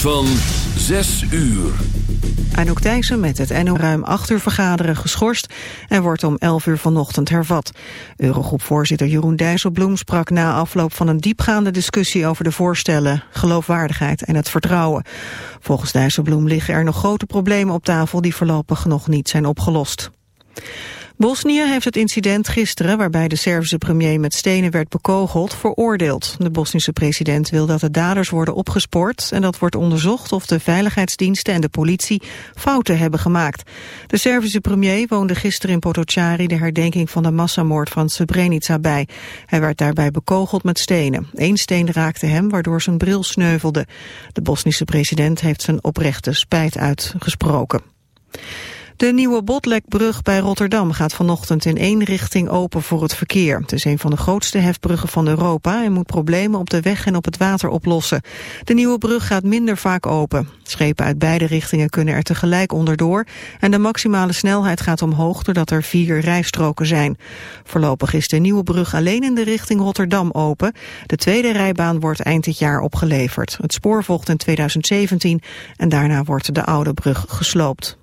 Van 6 uur. Anouk Thijssen met het NO ruim 8 uur vergaderen geschorst en wordt om 11 uur vanochtend hervat. Eurogroepvoorzitter Jeroen Dijsselbloem sprak na afloop van een diepgaande discussie over de voorstellen, geloofwaardigheid en het vertrouwen. Volgens Dijsselbloem liggen er nog grote problemen op tafel die voorlopig nog niet zijn opgelost. Bosnië heeft het incident gisteren, waarbij de Servische premier met stenen werd bekogeld, veroordeeld. De Bosnische president wil dat de daders worden opgespoord en dat wordt onderzocht of de veiligheidsdiensten en de politie fouten hebben gemaakt. De Servische premier woonde gisteren in Potocari de herdenking van de massamoord van Srebrenica bij. Hij werd daarbij bekogeld met stenen. Eén steen raakte hem, waardoor zijn bril sneuvelde. De Bosnische president heeft zijn oprechte spijt uitgesproken. De nieuwe Botlekbrug bij Rotterdam gaat vanochtend in één richting open voor het verkeer. Het is een van de grootste hefbruggen van Europa en moet problemen op de weg en op het water oplossen. De nieuwe brug gaat minder vaak open. Schepen uit beide richtingen kunnen er tegelijk onderdoor en de maximale snelheid gaat omhoog doordat er vier rijstroken zijn. Voorlopig is de nieuwe brug alleen in de richting Rotterdam open. De tweede rijbaan wordt eind dit jaar opgeleverd. Het spoor volgt in 2017 en daarna wordt de oude brug gesloopt.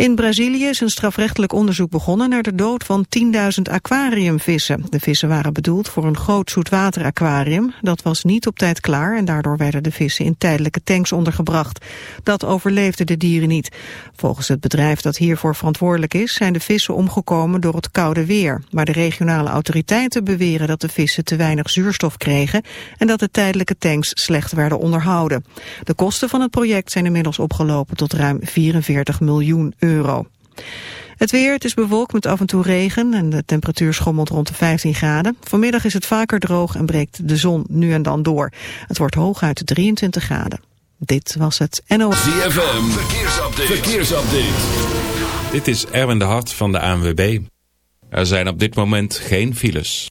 In Brazilië is een strafrechtelijk onderzoek begonnen naar de dood van 10.000 aquariumvissen. De vissen waren bedoeld voor een groot zoetwateraquarium. Dat was niet op tijd klaar en daardoor werden de vissen in tijdelijke tanks ondergebracht. Dat overleefden de dieren niet. Volgens het bedrijf dat hiervoor verantwoordelijk is zijn de vissen omgekomen door het koude weer. Maar de regionale autoriteiten beweren dat de vissen te weinig zuurstof kregen en dat de tijdelijke tanks slecht werden onderhouden. De kosten van het project zijn inmiddels opgelopen tot ruim 44 miljoen euro euro. Het weer, het is bewolkt met af en toe regen en de temperatuur schommelt rond de 15 graden. Vanmiddag is het vaker droog en breekt de zon nu en dan door. Het wordt hooguit 23 graden. Dit was het NOS. ZFM, verkeersupdate. verkeersupdate. Dit is Erwin de Hart van de ANWB. Er zijn op dit moment geen files.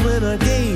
when I gave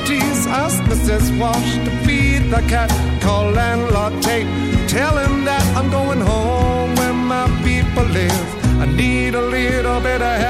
necessities. Ask Mrs. Walsh to feed the cat. Call landlord Tate. Tell him that I'm going home where my people live. I need a little bit of happiness,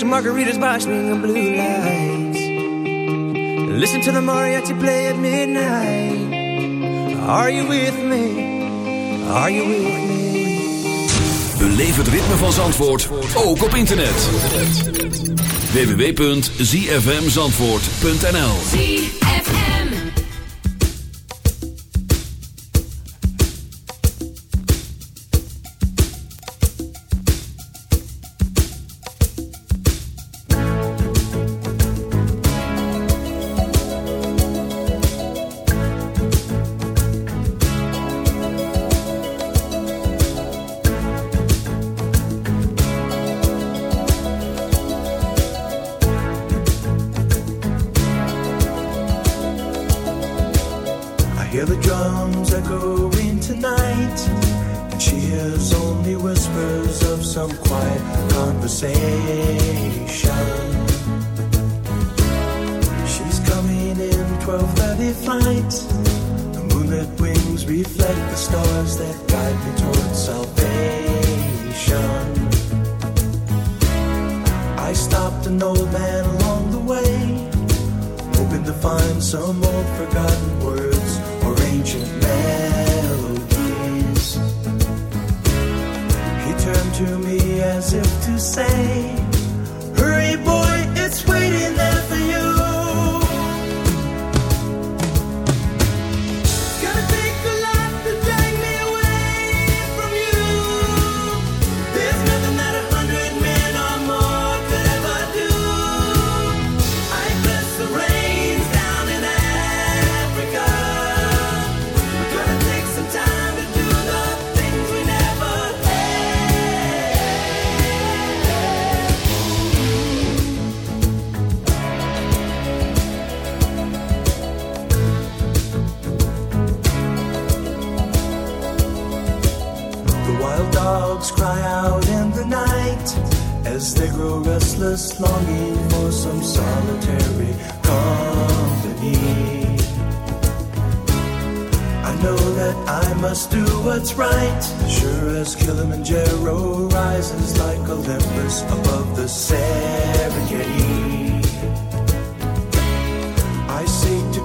some margaritas by swing blue lights. Listen to the mariachi play at midnight. Are you with me? Are you with me? Beleef het ritme van Zandvoort ook op internet. www.zfmzandvoort.nl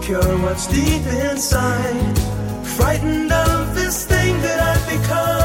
Cure what's deep inside. Frightened of this thing that I've become.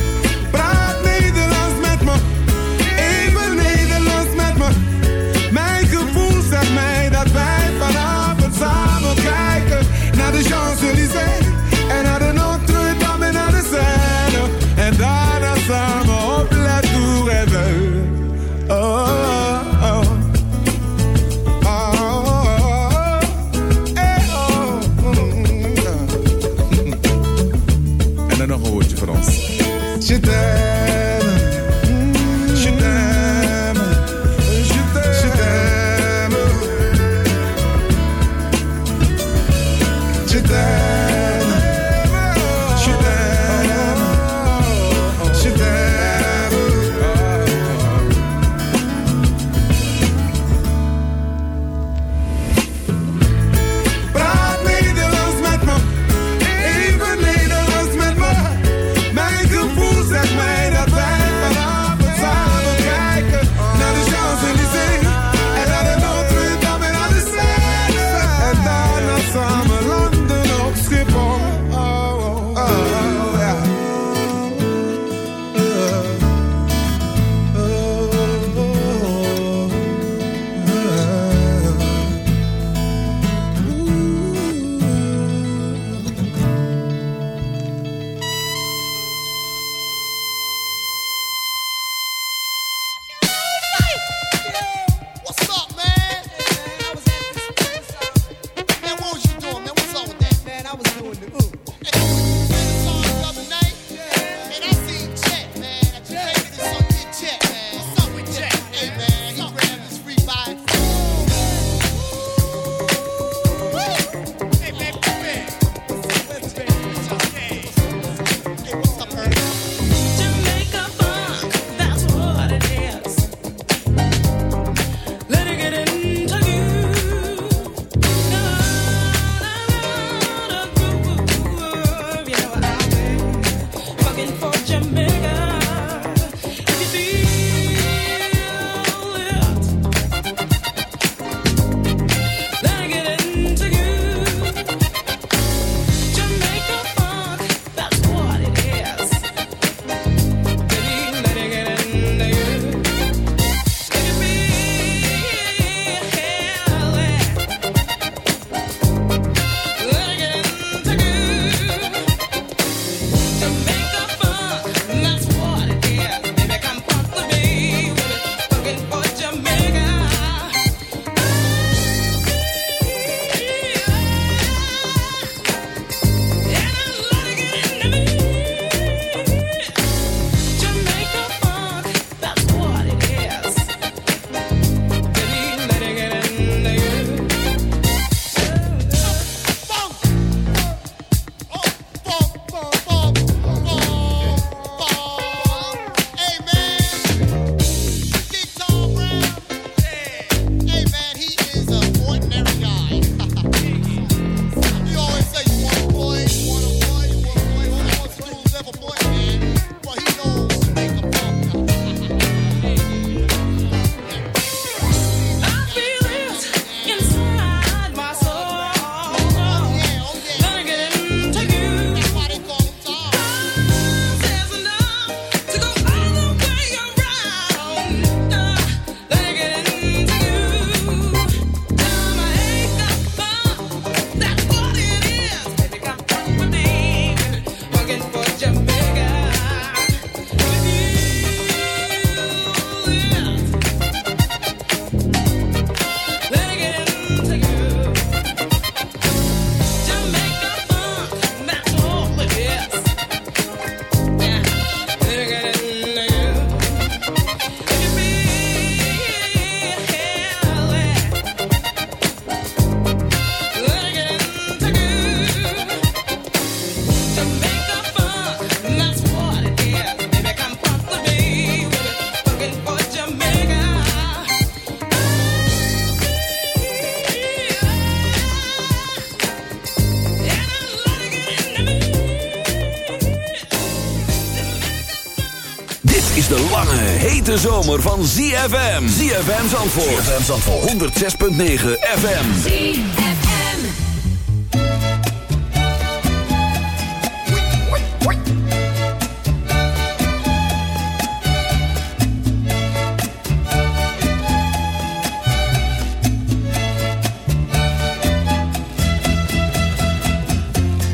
hete zomer van ZFM. ZFM Zandvoort. ZFM Zandvoort. 106.9 FM. ZFM.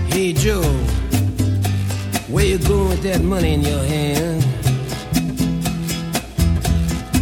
Hey Joe, where you going with that money in your hand?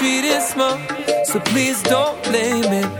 Treated small. So please don't blame it.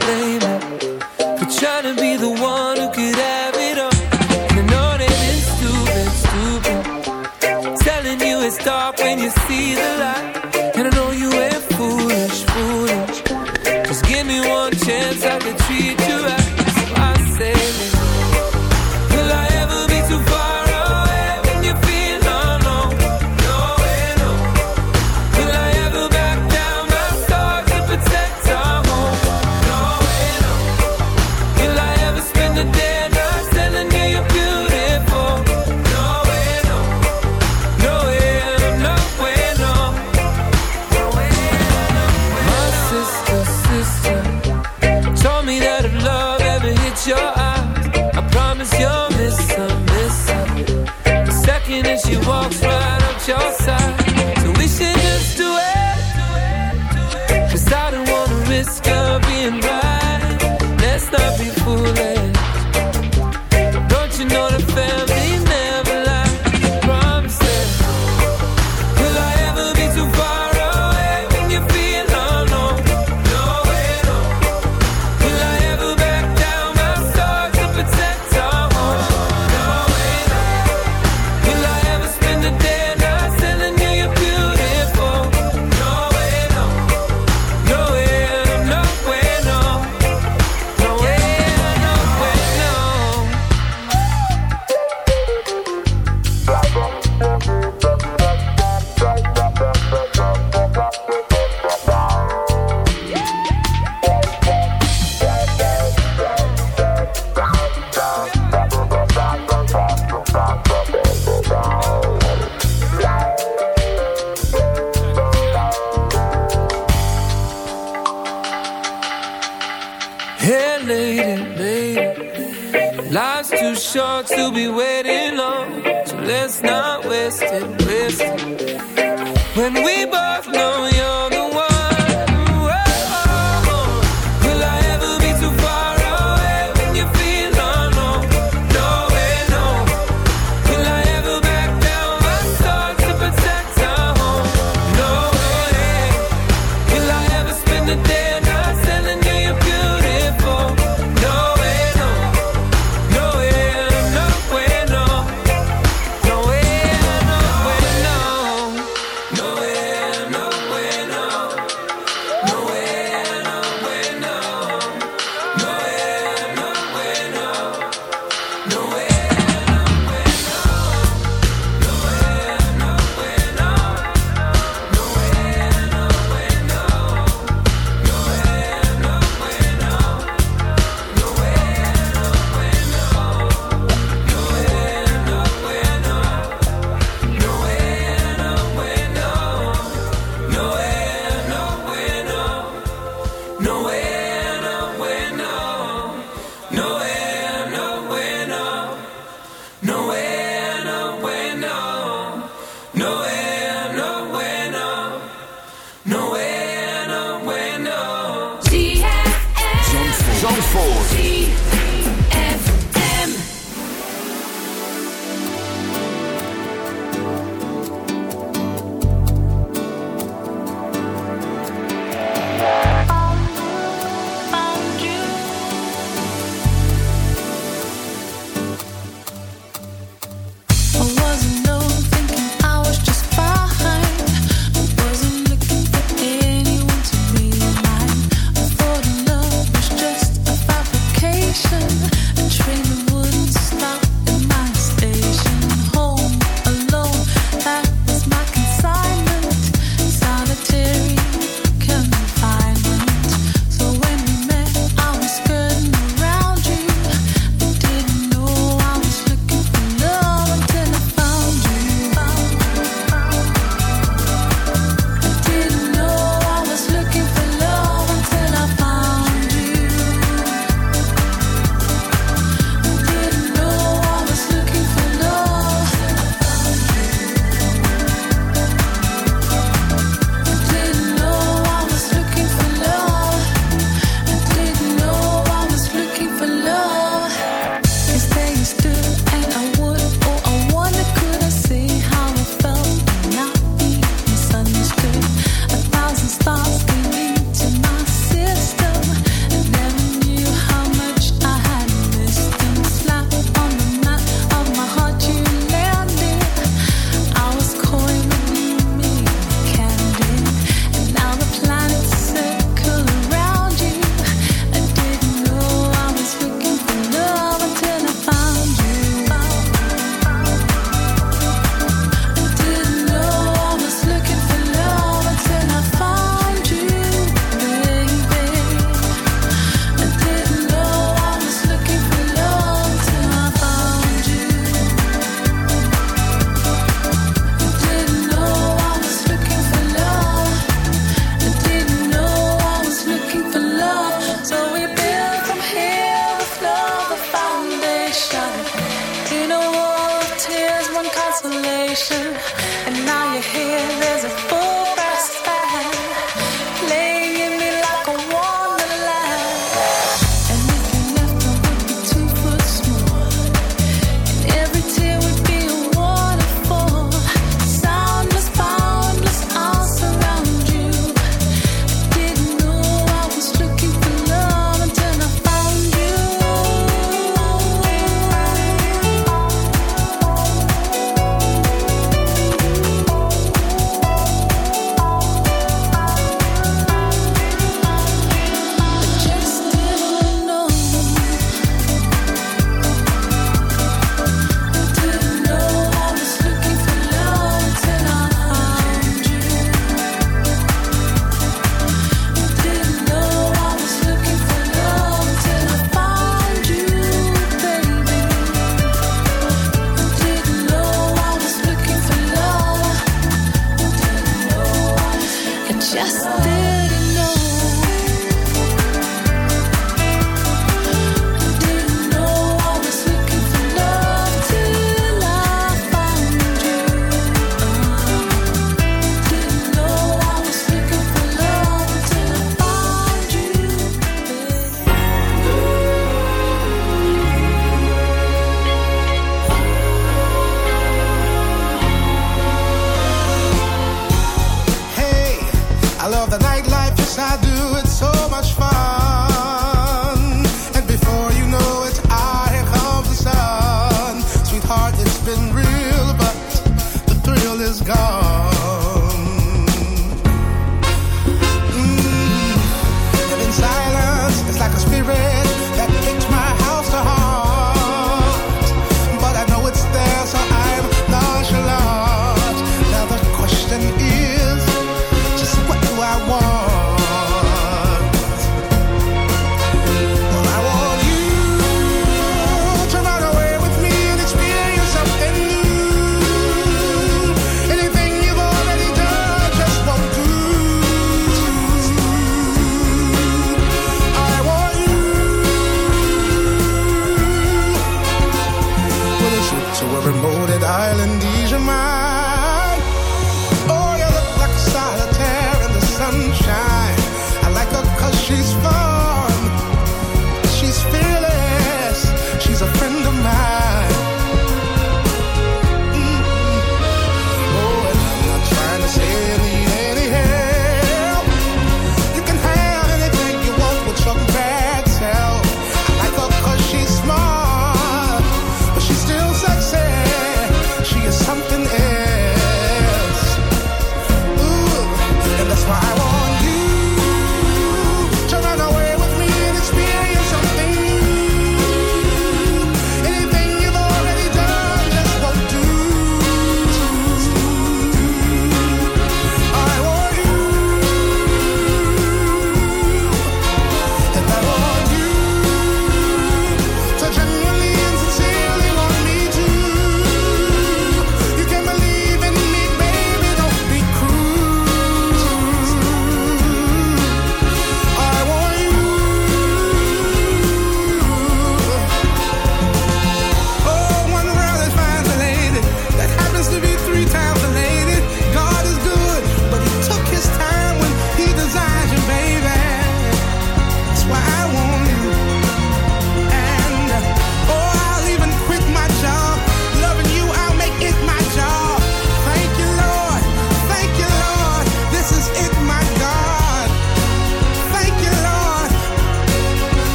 Foolish.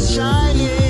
is shining.